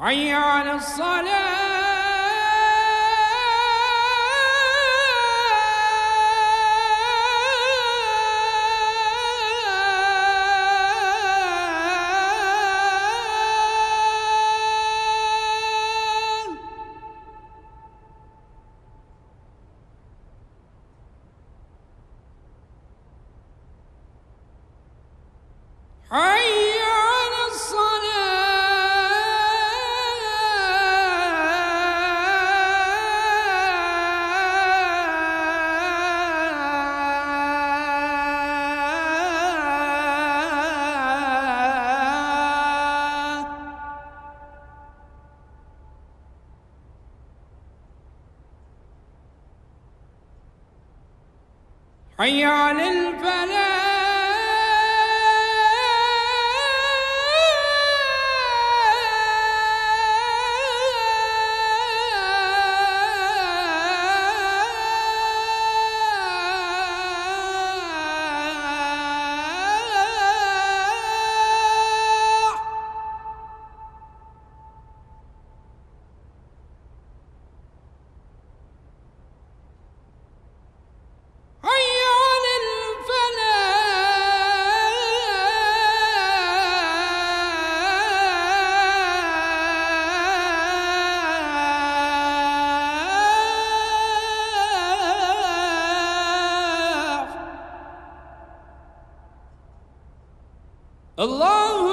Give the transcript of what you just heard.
حي على الصلاة. حي حي على الفلاح Allah